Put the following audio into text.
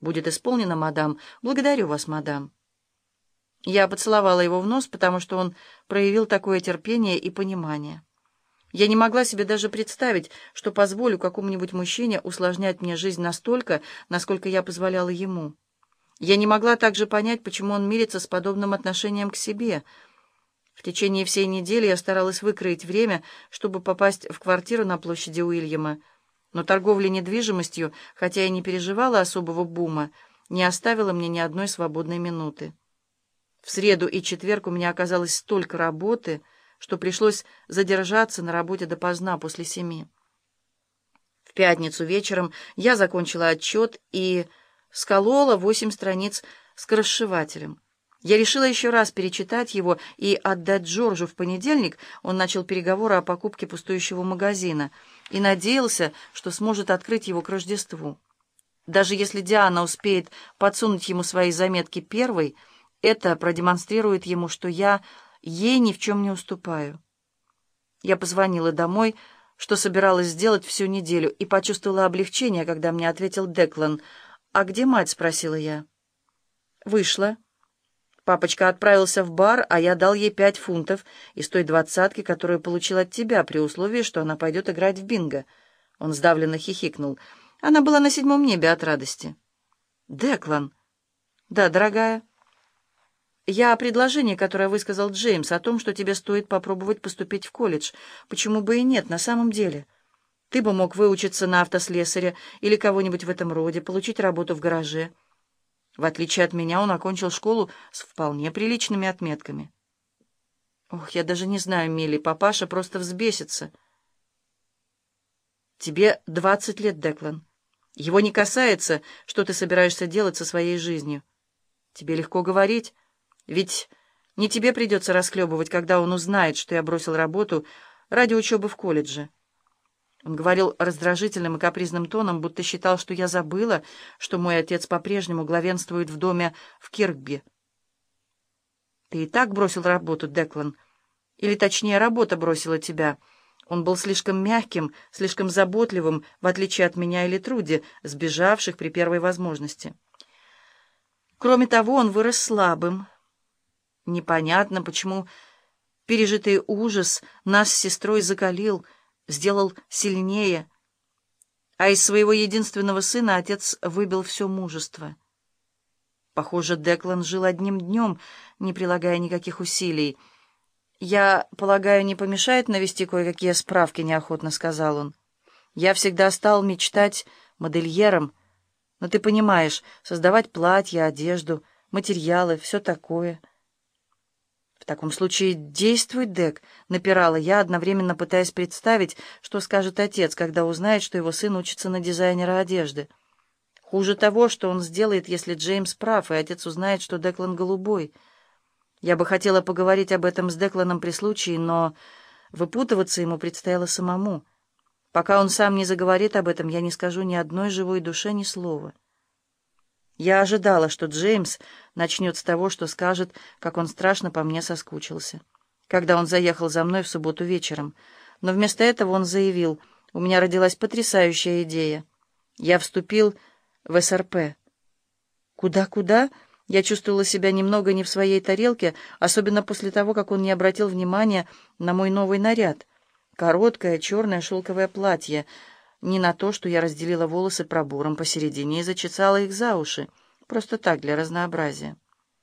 «Будет исполнено, мадам. Благодарю вас, мадам». Я поцеловала его в нос, потому что он проявил такое терпение и понимание. Я не могла себе даже представить, что позволю какому-нибудь мужчине усложнять мне жизнь настолько, насколько я позволяла ему. Я не могла также понять, почему он мирится с подобным отношением к себе. В течение всей недели я старалась выкроить время, чтобы попасть в квартиру на площади Уильяма, но торговля недвижимостью, хотя и не переживала особого бума, не оставила мне ни одной свободной минуты. В среду и четверг у меня оказалось столько работы, что пришлось задержаться на работе допоздна после семи. В пятницу вечером я закончила отчет и сколола восемь страниц с расшивателем. Я решила еще раз перечитать его и отдать Джорджу в понедельник. Он начал переговоры о покупке пустующего магазина и надеялся, что сможет открыть его к Рождеству. Даже если Диана успеет подсунуть ему свои заметки первой, это продемонстрирует ему, что я ей ни в чем не уступаю. Я позвонила домой, что собиралась сделать всю неделю, и почувствовала облегчение, когда мне ответил Деклан. «А где мать?» — спросила я. «Вышла». Папочка отправился в бар, а я дал ей пять фунтов из той двадцатки, которую получил от тебя, при условии, что она пойдет играть в бинго. Он сдавленно хихикнул. Она была на седьмом небе от радости. «Деклан». «Да, дорогая». «Я о предложении, которое высказал Джеймс, о том, что тебе стоит попробовать поступить в колледж. Почему бы и нет, на самом деле? Ты бы мог выучиться на автослесаря или кого-нибудь в этом роде, получить работу в гараже». В отличие от меня, он окончил школу с вполне приличными отметками. Ох, я даже не знаю, Милли, папаша просто взбесится. Тебе двадцать лет, Деклан. Его не касается, что ты собираешься делать со своей жизнью. Тебе легко говорить, ведь не тебе придется расхлебывать, когда он узнает, что я бросил работу ради учебы в колледже. Он говорил раздражительным и капризным тоном, будто считал, что я забыла, что мой отец по-прежнему главенствует в доме в Киркби. «Ты и так бросил работу, Деклан. Или, точнее, работа бросила тебя. Он был слишком мягким, слишком заботливым, в отличие от меня или Труди, сбежавших при первой возможности. Кроме того, он вырос слабым. Непонятно, почему пережитый ужас нас с сестрой закалил — сделал сильнее, а из своего единственного сына отец выбил все мужество. Похоже, Деклан жил одним днем, не прилагая никаких усилий. «Я полагаю, не помешает навести кое-какие справки», — неохотно сказал он. «Я всегда стал мечтать модельером, но ты понимаешь, создавать платья, одежду, материалы, все такое». «В таком случае действуй, Дек», — напирала я, одновременно пытаясь представить, что скажет отец, когда узнает, что его сын учится на дизайнера одежды. Хуже того, что он сделает, если Джеймс прав, и отец узнает, что Деклан голубой. Я бы хотела поговорить об этом с Декланом при случае, но выпутываться ему предстояло самому. Пока он сам не заговорит об этом, я не скажу ни одной живой душе ни слова. Я ожидала, что Джеймс начнет с того, что скажет, как он страшно по мне соскучился, когда он заехал за мной в субботу вечером. Но вместо этого он заявил, у меня родилась потрясающая идея. Я вступил в СРП. Куда-куда? Я чувствовала себя немного не в своей тарелке, особенно после того, как он не обратил внимания на мой новый наряд. Короткое черное шелковое платье — не на то, что я разделила волосы пробором посередине и зачесала их за уши, просто так, для разнообразия.